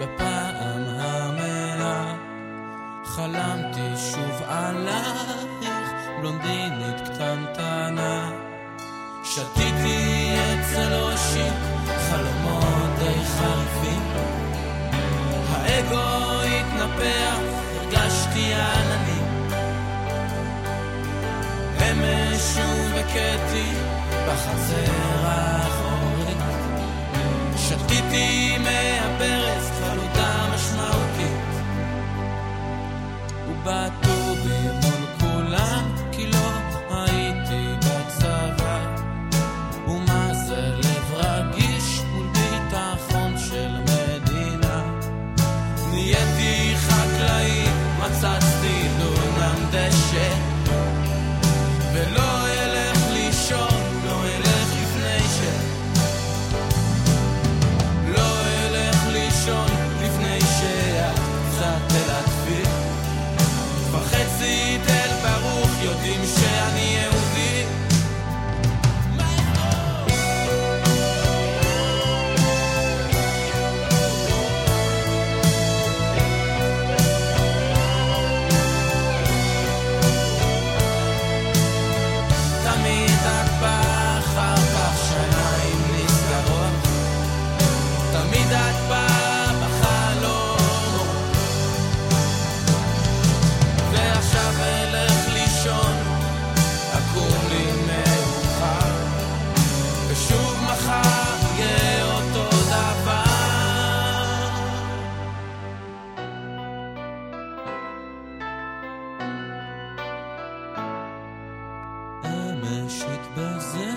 בפעם המאה חלמתי שוב עלייך, בלונדינית קטנטנה. שתיתי אצל ראשי חלומות די חריפים. האגו התנפח, הרגשתי עננים. אמש ובקטי בחצר אותי מהברז חלודה לא משמעותית ובאת משק בזה